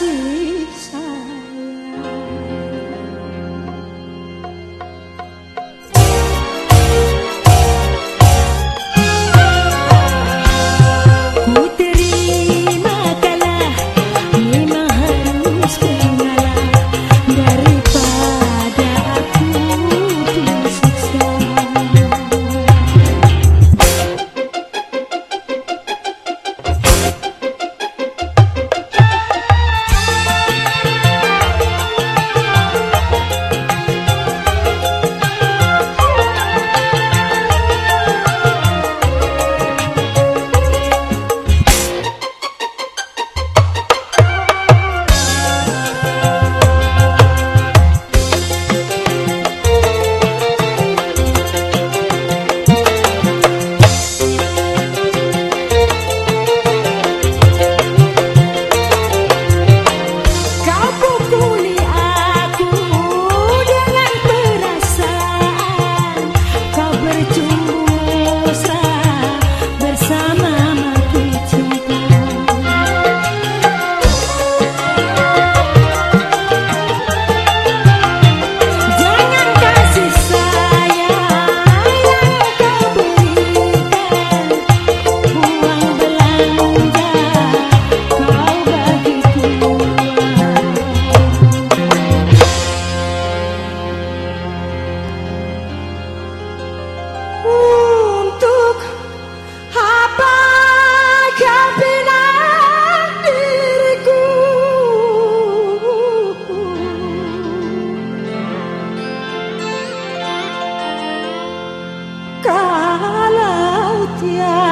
see. 高楼间